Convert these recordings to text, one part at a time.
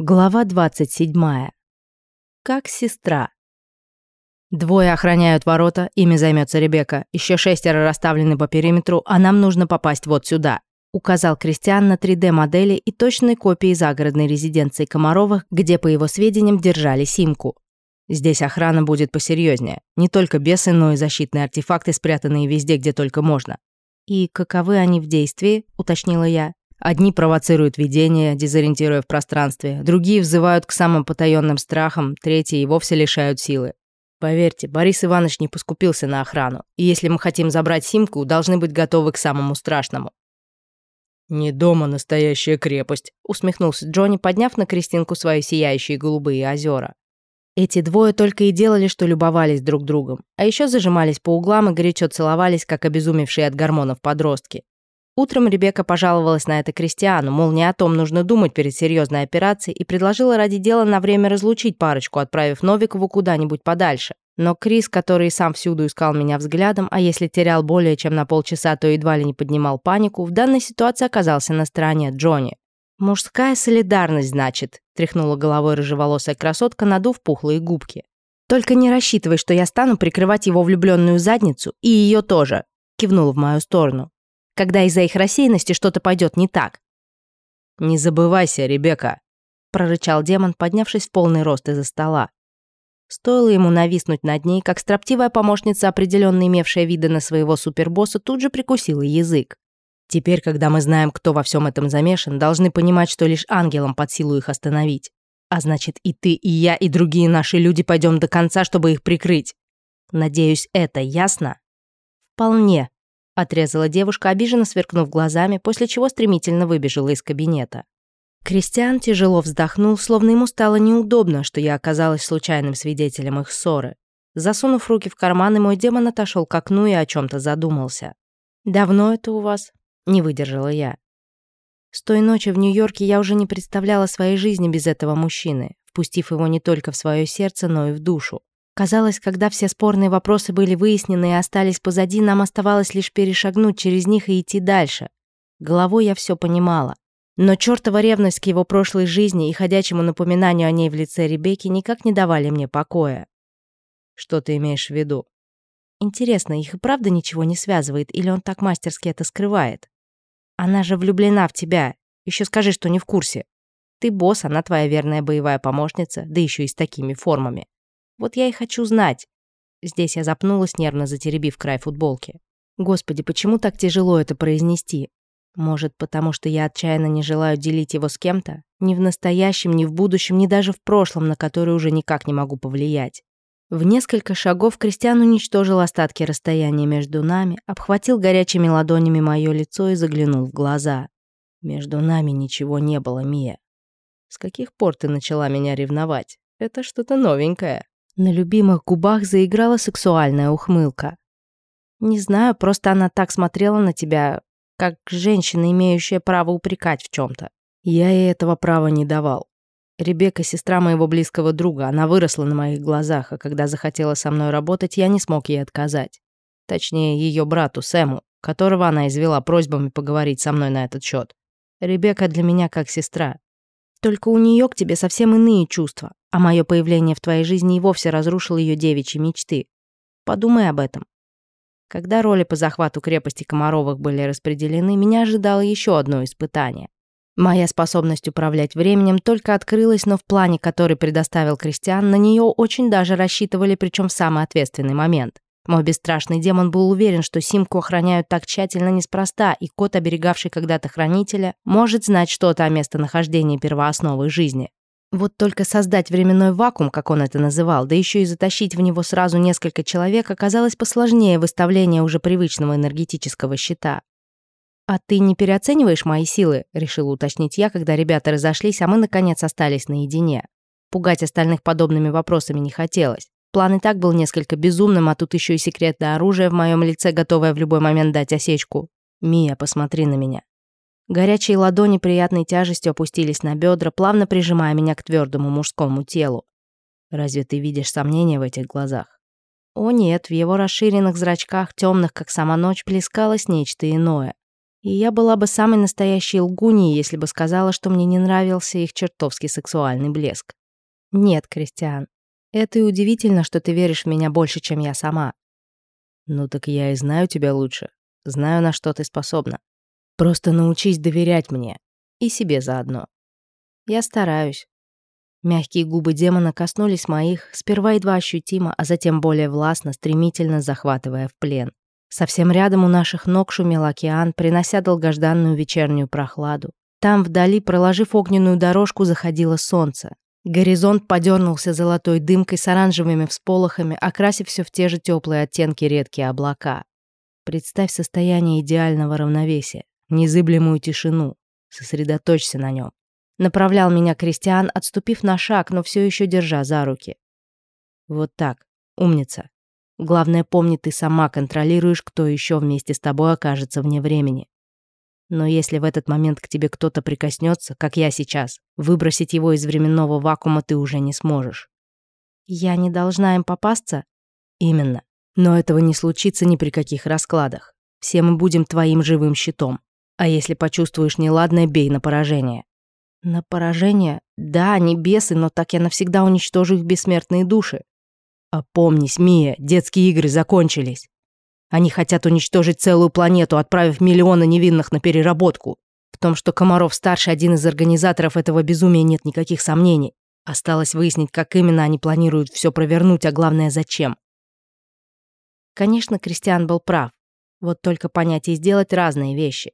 Глава 27. Как сестра. Двое охраняют ворота, ими займется Ребекка. Еще шестеро расставлены по периметру, а нам нужно попасть вот сюда. Указал Кристиан на 3D-модели и точной копии загородной резиденции Комаровых, где, по его сведениям, держали симку. Здесь охрана будет посерьезнее. Не только бесы, но и защитные артефакты, спрятанные везде, где только можно. «И каковы они в действии?» – уточнила я. Одни провоцируют видение, дезориентируя в пространстве, другие взывают к самым потаенным страхам, третьи и вовсе лишают силы. Поверьте, Борис Иванович не поскупился на охрану, и если мы хотим забрать Симку, должны быть готовы к самому страшному. «Не дома настоящая крепость», — усмехнулся Джонни, подняв на Кристинку свои сияющие голубые озера. Эти двое только и делали, что любовались друг другом, а еще зажимались по углам и горячо целовались, как обезумевшие от гормонов подростки. Утром Ребекка пожаловалась на это Кристиану, мол, не о том нужно думать перед серьезной операцией, и предложила ради дела на время разлучить парочку, отправив Новикову куда-нибудь подальше. Но Крис, который сам всюду искал меня взглядом, а если терял более чем на полчаса, то едва ли не поднимал панику, в данной ситуации оказался на стороне Джонни. «Мужская солидарность, значит», — тряхнула головой рыжеволосая красотка, надув пухлые губки. «Только не рассчитывай, что я стану прикрывать его влюбленную задницу, и ее тоже», — кивнула в мою сторону когда из-за их рассеянности что-то пойдет не так. «Не забывайся, Ребекка», — прорычал демон, поднявшись в полный рост из-за стола. Стоило ему нависнуть над ней, как строптивая помощница, определенно имевшая виды на своего супербосса, тут же прикусила язык. Теперь, когда мы знаем, кто во всем этом замешан, должны понимать, что лишь ангелам под силу их остановить. А значит, и ты, и я, и другие наши люди пойдем до конца, чтобы их прикрыть. Надеюсь, это ясно? Вполне, Отрезала девушка, обиженно сверкнув глазами, после чего стремительно выбежала из кабинета. Кристиан тяжело вздохнул, словно ему стало неудобно, что я оказалась случайным свидетелем их ссоры. Засунув руки в карманы, мой демон отошел к окну и о чем-то задумался. «Давно это у вас?» — не выдержала я. С той ночи в Нью-Йорке я уже не представляла своей жизни без этого мужчины, впустив его не только в свое сердце, но и в душу. Казалось, когда все спорные вопросы были выяснены и остались позади, нам оставалось лишь перешагнуть через них и идти дальше. Головой я все понимала. Но чертова ревность к его прошлой жизни и ходячему напоминанию о ней в лице Ребекки никак не давали мне покоя. Что ты имеешь в виду? Интересно, их и правда ничего не связывает, или он так мастерски это скрывает? Она же влюблена в тебя. Еще скажи, что не в курсе. Ты босс, она твоя верная боевая помощница, да еще и с такими формами. Вот я и хочу знать. Здесь я запнулась, нервно затеребив край футболки. Господи, почему так тяжело это произнести? Может, потому что я отчаянно не желаю делить его с кем-то? Ни в настоящем, ни в будущем, ни даже в прошлом, на которое уже никак не могу повлиять. В несколько шагов Кристиан уничтожил остатки расстояния между нами, обхватил горячими ладонями мое лицо и заглянул в глаза. Между нами ничего не было, Мия. С каких пор ты начала меня ревновать? Это что-то новенькое. На любимых губах заиграла сексуальная ухмылка. Не знаю, просто она так смотрела на тебя, как женщина, имеющая право упрекать в чем-то. Я ей этого права не давал. Ребекка — сестра моего близкого друга, она выросла на моих глазах, а когда захотела со мной работать, я не смог ей отказать. Точнее, ее брату Сэму, которого она извела просьбами поговорить со мной на этот счет. Ребекка для меня как сестра. Только у нее к тебе совсем иные чувства, а мое появление в твоей жизни и вовсе разрушило ее девичьи мечты. Подумай об этом. Когда роли по захвату крепости Комаровых были распределены, меня ожидало еще одно испытание. Моя способность управлять временем только открылась, но в плане, который предоставил Кристиан, на нее очень даже рассчитывали, причем в самый ответственный момент. Мой бесстрашный демон был уверен, что Симку охраняют так тщательно неспроста, и кот, оберегавший когда-то хранителя, может знать что-то о местонахождении первоосновы жизни. Вот только создать временной вакуум, как он это называл, да еще и затащить в него сразу несколько человек, оказалось посложнее выставления уже привычного энергетического щита. «А ты не переоцениваешь мои силы?» — решила уточнить я, когда ребята разошлись, а мы, наконец, остались наедине. Пугать остальных подобными вопросами не хотелось. План и так был несколько безумным, а тут еще и секретное оружие в моем лице, готовое в любой момент дать осечку. «Мия, посмотри на меня». Горячие ладони приятной тяжестью опустились на бедра, плавно прижимая меня к твердому мужскому телу. Разве ты видишь сомнения в этих глазах? О нет, в его расширенных зрачках, темных, как сама ночь, плескалось нечто иное. И я была бы самой настоящей лгуньей, если бы сказала, что мне не нравился их чертовски сексуальный блеск. Нет, Кристиан, это и удивительно, что ты веришь в меня больше, чем я сама. Ну так я и знаю тебя лучше. Знаю, на что ты способна. Просто научись доверять мне. И себе заодно. Я стараюсь. Мягкие губы демона коснулись моих, сперва едва ощутимо, а затем более властно, стремительно захватывая в плен. Совсем рядом у наших ног шумел океан, принося долгожданную вечернюю прохладу. Там вдали, проложив огненную дорожку, заходило солнце. Горизонт подернулся золотой дымкой с оранжевыми всполохами, окрасив все в те же теплые оттенки редкие облака. Представь состояние идеального равновесия, незыблемую тишину. Сосредоточься на нем направлял меня Кристиан, отступив на шаг, но все еще держа за руки. Вот так, умница. Главное, помни, ты сама контролируешь, кто еще вместе с тобой окажется вне времени. Но если в этот момент к тебе кто-то прикоснется, как я сейчас, выбросить его из временного вакуума ты уже не сможешь. Я не должна им попасться? Именно. Но этого не случится ни при каких раскладах. Все мы будем твоим живым щитом. А если почувствуешь неладное, бей на поражение. На поражение? Да, они бесы, но так я навсегда уничтожу их бессмертные души. Опомнись, Мия, детские игры закончились. Они хотят уничтожить целую планету, отправив миллионы невинных на переработку. В том, что Комаров-старший один из организаторов этого безумия, нет никаких сомнений. Осталось выяснить, как именно они планируют все провернуть, а главное, зачем. Конечно, Кристиан был прав. Вот только понять и сделать разные вещи.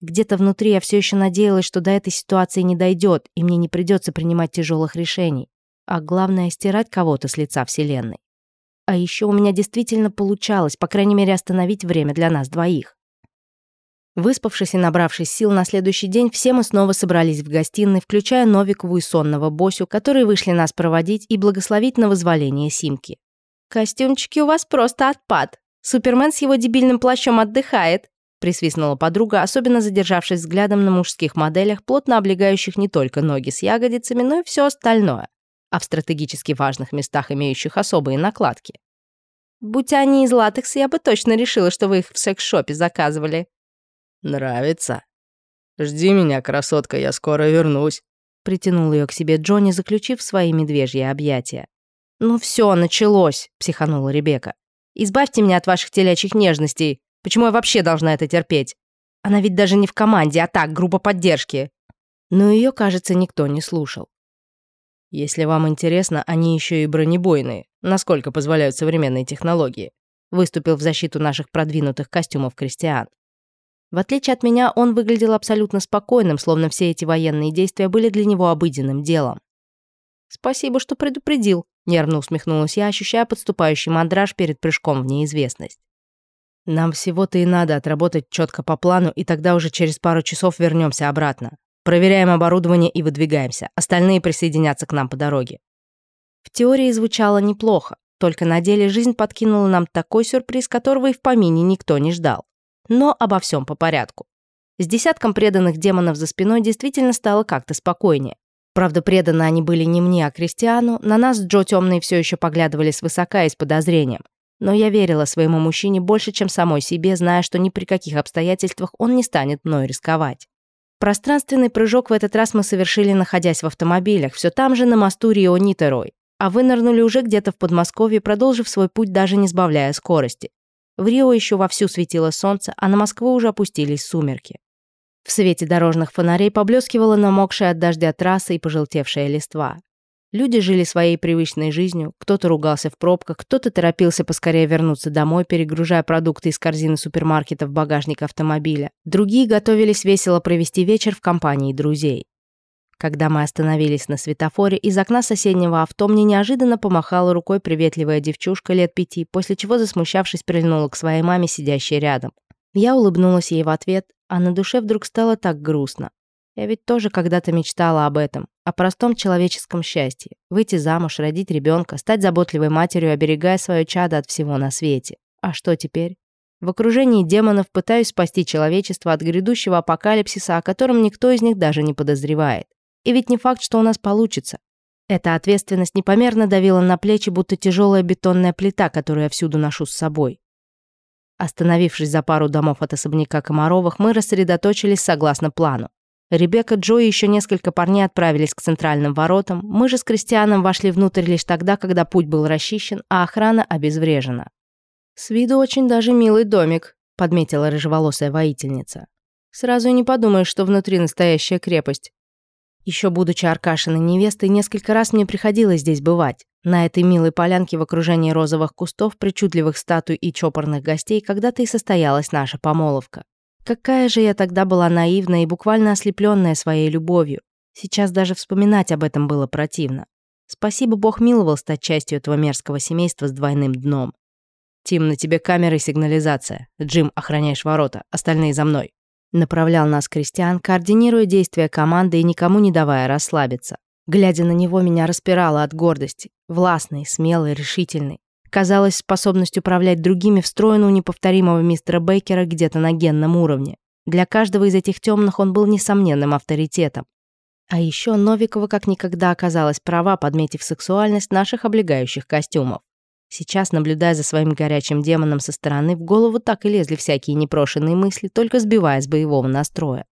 Где-то внутри я все еще надеялась, что до этой ситуации не дойдет, и мне не придется принимать тяжелых решений. А главное, стирать кого-то с лица Вселенной. А еще у меня действительно получалось, по крайней мере, остановить время для нас двоих. Выспавшись и набравшись сил на следующий день, все мы снова собрались в гостиной, включая Новикову и сонного Босю, которые вышли нас проводить и благословить на вызволение Симки. «Костюмчики у вас просто отпад. Супермен с его дебильным плащом отдыхает», присвистнула подруга, особенно задержавшись взглядом на мужских моделях, плотно облегающих не только ноги с ягодицами, но и все остальное, а в стратегически важных местах имеющих особые накладки. «Будь они из латекса, я бы точно решила, что вы их в секс-шопе заказывали». «Нравится? Жди меня, красотка, я скоро вернусь», притянул ее к себе Джонни, заключив свои медвежьи объятия. «Ну все, началось», — психанула Ребекка. «Избавьте меня от ваших телячьих нежностей. Почему я вообще должна это терпеть? Она ведь даже не в команде, а так, группа поддержки. Но ее, кажется, никто не слушал. Если вам интересно, они еще и бронебойные, насколько позволяют современные технологии. Выступил в защиту наших продвинутых костюмов крестьян. В отличие от меня, он выглядел абсолютно спокойным, словно все эти военные действия были для него обыденным делом. «Спасибо, что предупредил», — нервно усмехнулась я, ощущая подступающий мандраж перед прыжком в неизвестность. Нам всего-то и надо отработать четко по плану, и тогда уже через пару часов вернемся обратно. Проверяем оборудование и выдвигаемся. Остальные присоединятся к нам по дороге. В теории звучало неплохо, только на деле жизнь подкинула нам такой сюрприз, которого и в помине никто не ждал. Но обо всем по порядку. С десятком преданных демонов за спиной действительно стало как-то спокойнее. Правда, преданы они были не мне, а Кристиану, на нас Джо темные все еще поглядывали свысока и с подозрением. Но я верила своему мужчине больше, чем самой себе, зная, что ни при каких обстоятельствах он не станет мной рисковать. Пространственный прыжок в этот раз мы совершили, находясь в автомобилях, все там же на мосту Рио-Нитерой, а вынырнули уже где-то в Подмосковье, продолжив свой путь, даже не сбавляя скорости. В Рио еще вовсю светило солнце, а на Москву уже опустились сумерки. В свете дорожных фонарей поблескивала намокшая от дождя трасса и пожелтевшая листва. Люди жили своей привычной жизнью, кто-то ругался в пробках, кто-то торопился поскорее вернуться домой, перегружая продукты из корзины супермаркета в багажник автомобиля. Другие готовились весело провести вечер в компании друзей. Когда мы остановились на светофоре, из окна соседнего авто мне неожиданно помахала рукой приветливая девчушка лет пяти, после чего, засмущавшись, прильнула к своей маме, сидящей рядом. Я улыбнулась ей в ответ, а на душе вдруг стало так грустно. Я ведь тоже когда-то мечтала об этом, о простом человеческом счастье. Выйти замуж, родить ребенка, стать заботливой матерью, оберегая свое чадо от всего на свете. А что теперь? В окружении демонов пытаюсь спасти человечество от грядущего апокалипсиса, о котором никто из них даже не подозревает. И ведь не факт, что у нас получится. Эта ответственность непомерно давила на плечи, будто тяжелая бетонная плита, которую я всюду ношу с собой. Остановившись за пару домов от особняка Комаровых, мы рассредоточились согласно плану. Ребекка, Джо и еще несколько парней отправились к центральным воротам. Мы же с Кристианом вошли внутрь лишь тогда, когда путь был расчищен, а охрана обезврежена. «С виду очень даже милый домик», — подметила рыжеволосая воительница. «Сразу не подумаешь, что внутри настоящая крепость. Еще будучи Аркашиной невестой, несколько раз мне приходилось здесь бывать. На этой милой полянке в окружении розовых кустов, причудливых статуй и чопорных гостей когда-то и состоялась наша помолвка. Какая же я тогда была наивная и буквально ослепленная своей любовью. Сейчас даже вспоминать об этом было противно. Спасибо, Бог миловал стать частью этого мерзкого семейства с двойным дном. «Тим, на тебе камера и сигнализация. Джим, охраняешь ворота. Остальные за мной». Направлял нас Кристиан, координируя действия команды и никому не давая расслабиться. Глядя на него, меня распирало от гордости. Властный, смелый, решительный. Казалось, способность управлять другими встроена у неповторимого мистера Бейкера где-то на генном уровне. Для каждого из этих темных он был несомненным авторитетом. А еще Новикова как никогда оказалась права, подметив сексуальность наших облегающих костюмов. Сейчас, наблюдая за своим горячим демоном со стороны, в голову так и лезли всякие непрошенные мысли, только сбивая с боевого настроя.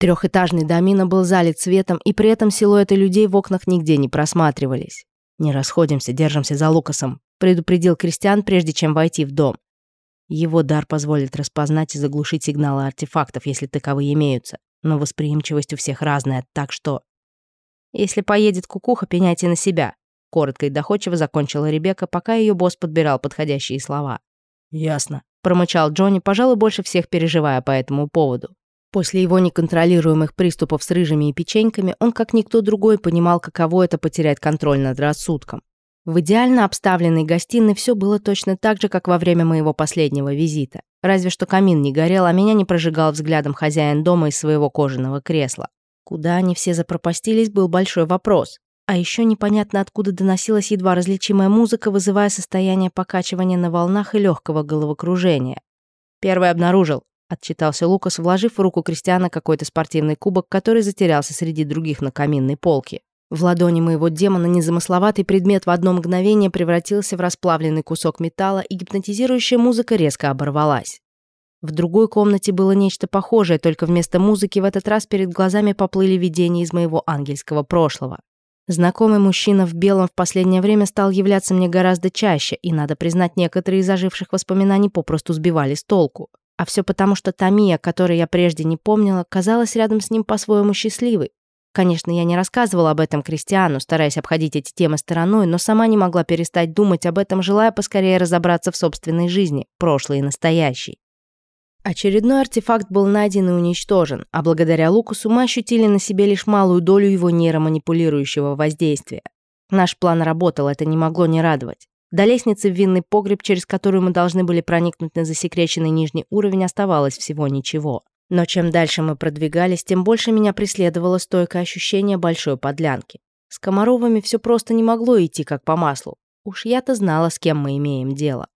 Трехэтажный домина был залит светом, и при этом силуэты людей в окнах нигде не просматривались. «Не расходимся, держимся за Лукасом», — предупредил Кристиан, прежде чем войти в дом. Его дар позволит распознать и заглушить сигналы артефактов, если таковые имеются, но восприимчивость у всех разная, так что... Если поедет кукуха, пеняйте на себя. Коротко и доходчиво закончила Ребекка, пока ее босс подбирал подходящие слова. «Ясно», — промычал Джонни, пожалуй, больше всех переживая по этому поводу. После его неконтролируемых приступов с рыжими и печеньками он, как никто другой, понимал, каково это потерять контроль над рассудком. В идеально обставленной гостиной все было точно так же, как во время моего последнего визита. Разве что камин не горел, а меня не прожигал взглядом хозяин дома из своего кожаного кресла. Куда они все запропастились, был большой вопрос. А еще непонятно, откуда доносилась едва различимая музыка, вызывая состояние покачивания на волнах и легкого головокружения. «Первый обнаружил», — отчитался Лукас, вложив в руку Кристиана какой-то спортивный кубок, который затерялся среди других на каминной полке. В ладони моего демона незамысловатый предмет в одно мгновение превратился в расплавленный кусок металла, и гипнотизирующая музыка резко оборвалась. В другой комнате было нечто похожее, только вместо музыки в этот раз перед глазами поплыли видения из моего ангельского прошлого. Знакомый мужчина в белом в последнее время стал являться мне гораздо чаще, и, надо признать, некоторые из оживших воспоминаний попросту сбивали с толку. А все потому, что Тамия, которой я прежде не помнила, казалась рядом с ним по-своему счастливой. Конечно, я не рассказывала об этом Кристиану, стараясь обходить эти темы стороной, но сама не могла перестать думать об этом, желая поскорее разобраться в собственной жизни, прошлой и настоящей. Очередной артефакт был найден и уничтожен, а благодаря Лукусу мы ощутили на себе лишь малую долю его нейроманипулирующего воздействия. Наш план работал, это не могло не радовать. До лестницы в винный погреб, через которую мы должны были проникнуть на засекреченный нижний уровень, оставалось всего ничего. Но чем дальше мы продвигались, тем больше меня преследовало стойкое ощущение большой подлянки. С Комаровыми все просто не могло идти как по маслу. Уж я-то знала, с кем мы имеем дело.